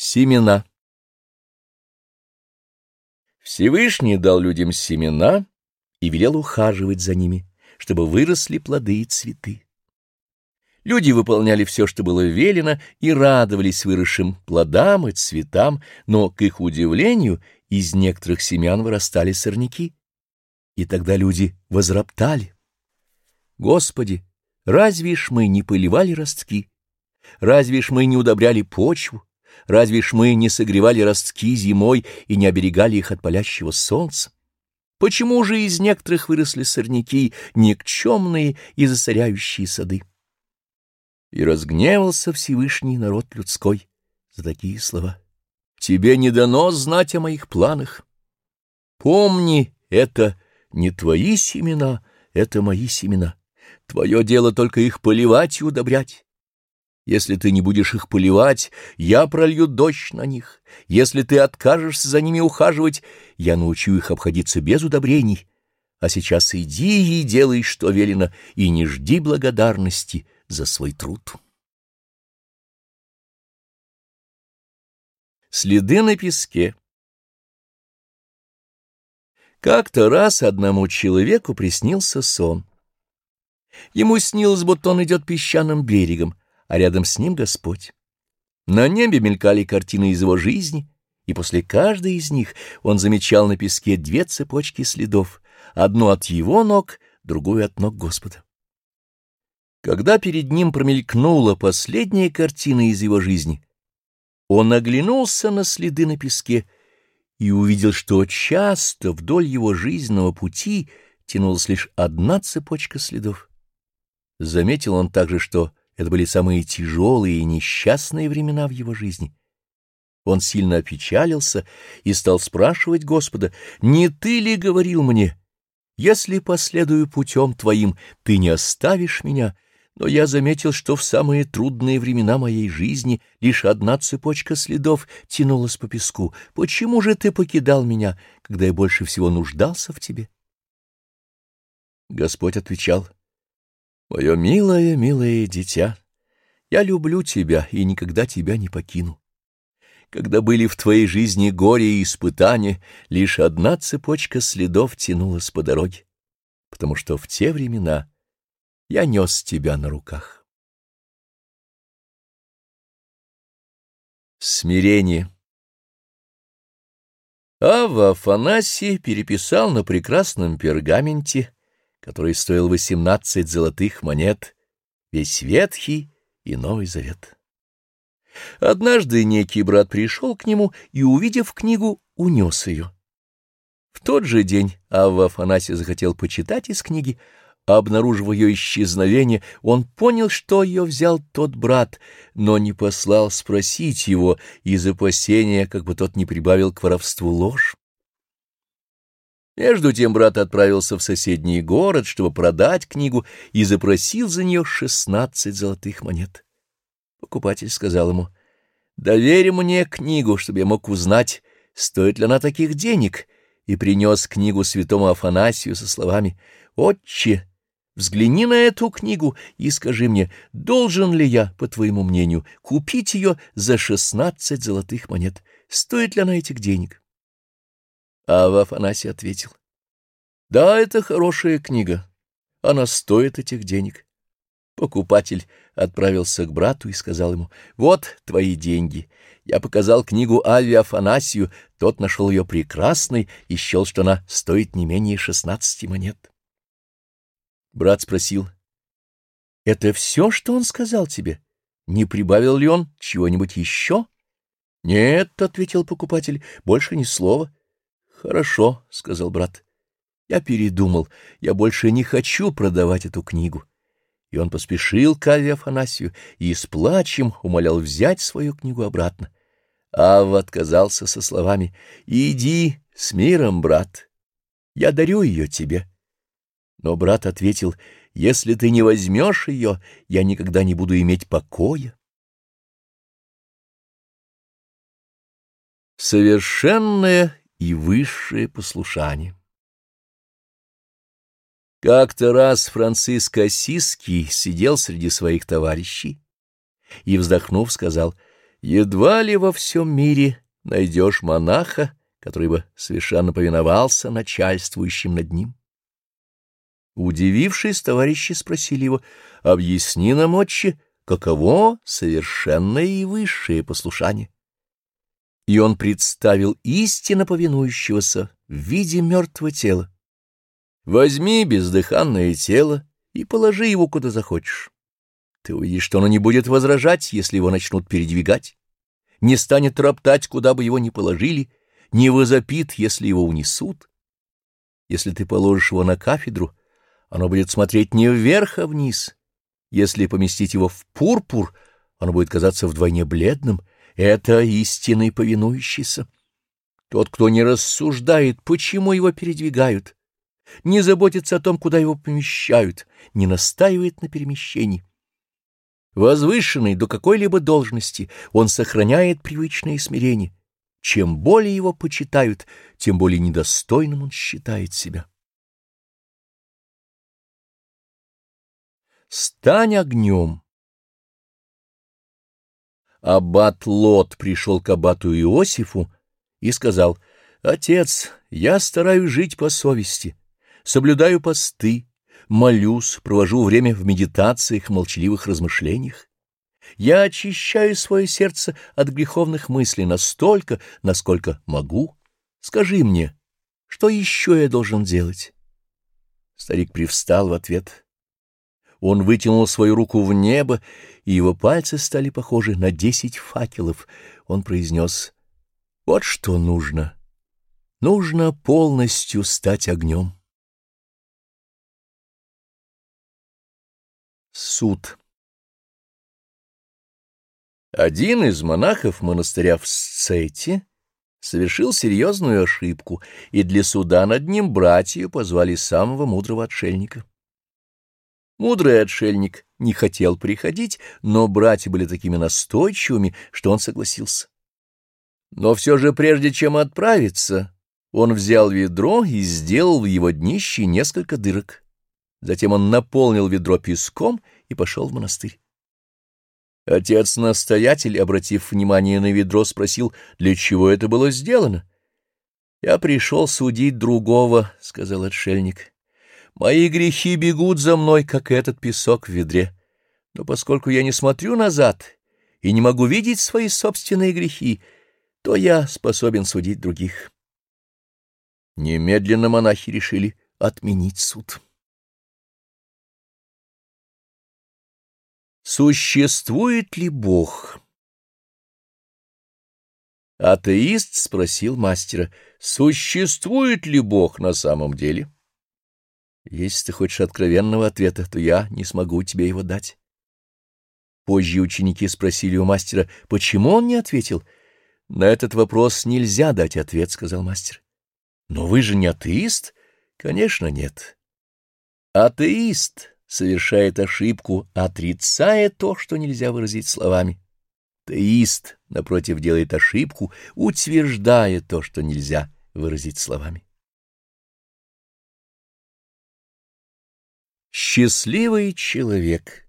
Семена Всевышний дал людям семена и велел ухаживать за ними, чтобы выросли плоды и цветы. Люди выполняли все, что было велено, и радовались выросшим плодам и цветам, но, к их удивлению, из некоторых семян вырастали сорняки. И тогда люди возроптали. Господи, разве ж мы не поливали ростки? Разве ж мы не удобряли почву? Разве ж мы не согревали ростки зимой и не оберегали их от палящего солнца? Почему же из некоторых выросли сорняки, никчемные и засоряющие сады? И разгневался Всевышний народ людской за такие слова. Тебе не дано знать о моих планах. Помни, это не твои семена, это мои семена. Твое дело только их поливать и удобрять. Если ты не будешь их поливать, я пролью дождь на них. Если ты откажешься за ними ухаживать, я научу их обходиться без удобрений. А сейчас иди и делай, что велено, и не жди благодарности за свой труд. Следы на песке Как-то раз одному человеку приснился сон. Ему снилось, будто он идет песчаным берегом, а рядом с ним Господь. На небе мелькали картины из его жизни, и после каждой из них он замечал на песке две цепочки следов, одну от его ног, другую от ног Господа. Когда перед ним промелькнула последняя картина из его жизни, он оглянулся на следы на песке и увидел, что часто вдоль его жизненного пути тянулась лишь одна цепочка следов. Заметил он также, что это были самые тяжелые и несчастные времена в его жизни. Он сильно опечалился и стал спрашивать Господа, «Не ты ли говорил мне, если последую путем твоим, ты не оставишь меня?» Но я заметил, что в самые трудные времена моей жизни лишь одна цепочка следов тянулась по песку. Почему же ты покидал меня, когда я больше всего нуждался в тебе? Господь отвечал, Мое милое, милое дитя, я люблю тебя и никогда тебя не покину. Когда были в твоей жизни горе и испытания, лишь одна цепочка следов тянулась по дороге, потому что в те времена я нес тебя на руках. Смирение Ава Афанасий переписал на прекрасном пергаменте который стоил восемнадцать золотых монет, весь Ветхий и Новый Завет. Однажды некий брат пришел к нему и, увидев книгу, унес ее. В тот же день Авва Афанасий захотел почитать из книги, а обнаружив ее исчезновение, он понял, что ее взял тот брат, но не послал спросить его из опасения, как бы тот не прибавил к воровству ложь. Между тем брат отправился в соседний город, чтобы продать книгу, и запросил за нее шестнадцать золотых монет. Покупатель сказал ему, «Доверь мне книгу, чтобы я мог узнать, стоит ли она таких денег», и принес книгу святому Афанасию со словами, «Отче, взгляни на эту книгу и скажи мне, должен ли я, по твоему мнению, купить ее за шестнадцать золотых монет, стоит ли она этих денег?» А Афанасий ответил. Да, это хорошая книга. Она стоит этих денег. Покупатель отправился к брату и сказал ему, «Вот твои деньги. Я показал книгу Ави Афанасию, тот нашел ее прекрасной и счел, что она стоит не менее шестнадцати монет». Брат спросил, «Это все, что он сказал тебе? Не прибавил ли он чего-нибудь еще?» «Нет», — ответил покупатель, — «больше ни слова». Хорошо, — сказал брат. Я передумал, я больше не хочу продавать эту книгу. И он поспешил к Аве Афанасию и с плачем умолял взять свою книгу обратно. Ава отказался со словами «Иди с миром, брат, я дарю ее тебе». Но брат ответил «Если ты не возьмешь ее, я никогда не буду иметь покоя». Совершенная и высшее послушание. Как-то раз Франциск Осиский сидел среди своих товарищей и, вздохнув, сказал, Едва ли во всем мире найдешь монаха, который бы совершенно повиновался начальствующим над ним. Удивившись, товарищи спросили его, «Объясни нам, отче, каково совершенное и высшее послушание?» И он представил истинно повинующегося в виде мертвого тела. «Возьми бездыханное тело и положи его куда захочешь. Ты увидишь, что оно не будет возражать, если его начнут передвигать, не станет роптать, куда бы его ни положили, не возопит, если его унесут. Если ты положишь его на кафедру, оно будет смотреть не вверх, а вниз. Если поместить его в пурпур, оно будет казаться вдвойне бледным. Это истинный повинующийся. Тот, кто не рассуждает, почему его передвигают, не заботится о том, куда его помещают, не настаивает на перемещении. Возвышенный до какой-либо должности, он сохраняет привычное смирение. Чем более его почитают, тем более недостойным он считает себя. Стань огнем. Аббат Лот пришел к аббату Иосифу и сказал, «Отец, я стараюсь жить по совести, соблюдаю посты, молюсь, провожу время в медитациях, молчаливых размышлениях. Я очищаю свое сердце от греховных мыслей настолько, насколько могу. Скажи мне, что еще я должен делать?» Старик привстал в ответ. Он вытянул свою руку в небо, и его пальцы стали похожи на десять факелов. Он произнес, «Вот что нужно. Нужно полностью стать огнем». Суд Один из монахов монастыря в Сцете совершил серьезную ошибку, и для суда над ним братья позвали самого мудрого отшельника. Мудрый отшельник не хотел приходить, но братья были такими настойчивыми, что он согласился. Но все же прежде чем отправиться, он взял ведро и сделал в его днище несколько дырок. Затем он наполнил ведро песком и пошел в монастырь. Отец-настоятель, обратив внимание на ведро, спросил, для чего это было сделано. — Я пришел судить другого, — сказал отшельник. Мои грехи бегут за мной, как этот песок в ведре. Но поскольку я не смотрю назад и не могу видеть свои собственные грехи, то я способен судить других. Немедленно монахи решили отменить суд. Существует ли Бог? Атеист спросил мастера, существует ли Бог на самом деле? — если ты хочешь откровенного ответа, то я не смогу тебе его дать. Позже ученики спросили у мастера, почему он не ответил. На этот вопрос нельзя дать ответ, — сказал мастер. Но вы же не атеист? Конечно, нет. Атеист совершает ошибку, отрицая то, что нельзя выразить словами. Теист, напротив, делает ошибку, утверждая то, что нельзя выразить словами. Счастливый человек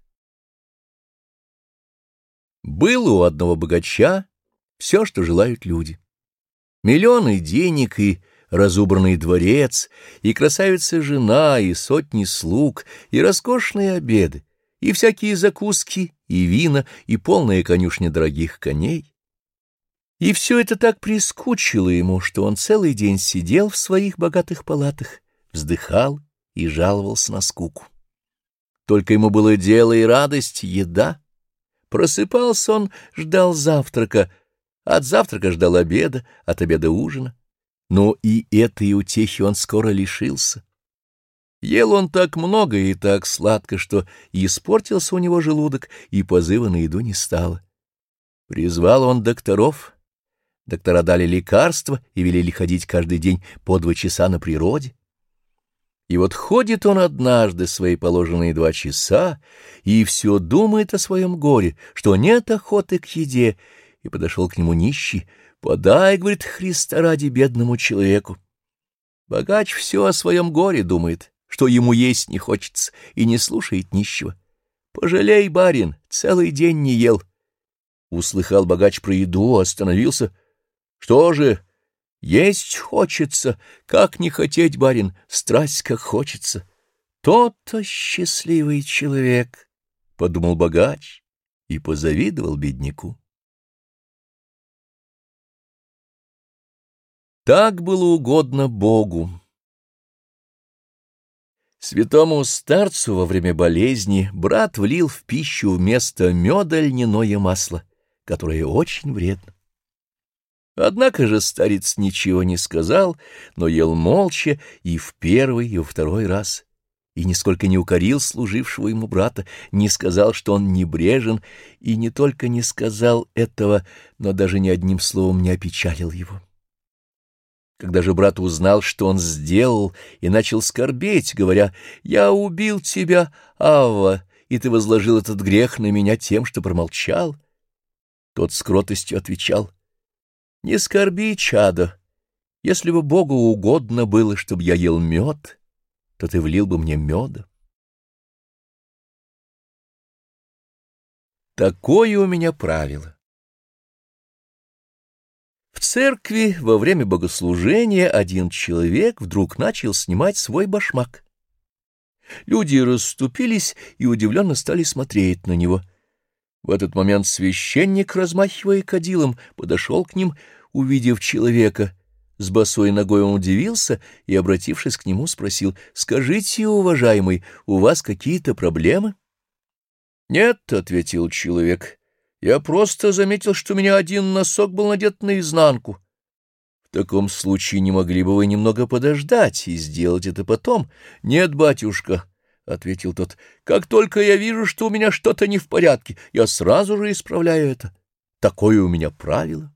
Было у одного богача все, что желают люди. Миллионы денег и разубранный дворец, и красавица-жена, и сотни слуг, и роскошные обеды, и всякие закуски, и вина, и полная конюшня дорогих коней. И все это так прискучило ему, что он целый день сидел в своих богатых палатах, вздыхал и жаловался на скуку. Только ему было дело и радость, еда. Просыпался он, ждал завтрака, от завтрака ждал обеда, от обеда ужина. Но и этой утехи он скоро лишился. Ел он так много и так сладко, что испортился у него желудок, и позыва на еду не стало. Призвал он докторов. Доктора дали лекарства и велели ходить каждый день по два часа на природе. И вот ходит он однажды свои положенные два часа и все думает о своем горе, что нет охоты к еде, и подошел к нему нищий. «Подай, — говорит, — Христа ради бедному человеку». Богач все о своем горе думает, что ему есть не хочется, и не слушает нищего. «Пожалей, барин, целый день не ел». Услыхал богач про еду, остановился. Что же, есть хочется, как не хотеть, барин, страсть как хочется. То-то счастливый человек, — подумал богач и позавидовал бедняку. Так было угодно Богу. Святому старцу во время болезни брат влил в пищу вместо меда льняное масло, которое очень вредно. Однако же старец ничего не сказал, но ел молча и в первый, и во второй раз, и нисколько не укорил служившего ему брата, не сказал, что он небрежен, и не только не сказал этого, но даже ни одним словом не опечалил его. Когда же брат узнал, что он сделал, и начал скорбеть, говоря, «Я убил тебя, Авва, и ты возложил этот грех на меня тем, что промолчал», тот с кротостью отвечал, «Не скорби, чадо, если бы Богу угодно было, чтобы я ел мед, то ты влил бы мне меда». Такое у меня правило. В церкви во время богослужения один человек вдруг начал снимать свой башмак. Люди расступились и удивленно стали смотреть на него. В этот момент священник, размахивая кадилом, подошел к ним, увидев человека. С босой ногой он удивился и, обратившись к нему, спросил, «Скажите, уважаемый, у вас какие-то проблемы?» «Нет», — ответил человек, я просто заметил, что у меня один носок был надет наизнанку. В таком случае не могли бы вы немного подождать и сделать это потом? Нет, батюшка, — ответил тот, — как только я вижу, что у меня что-то не в порядке, я сразу же исправляю это. Такое у меня правило.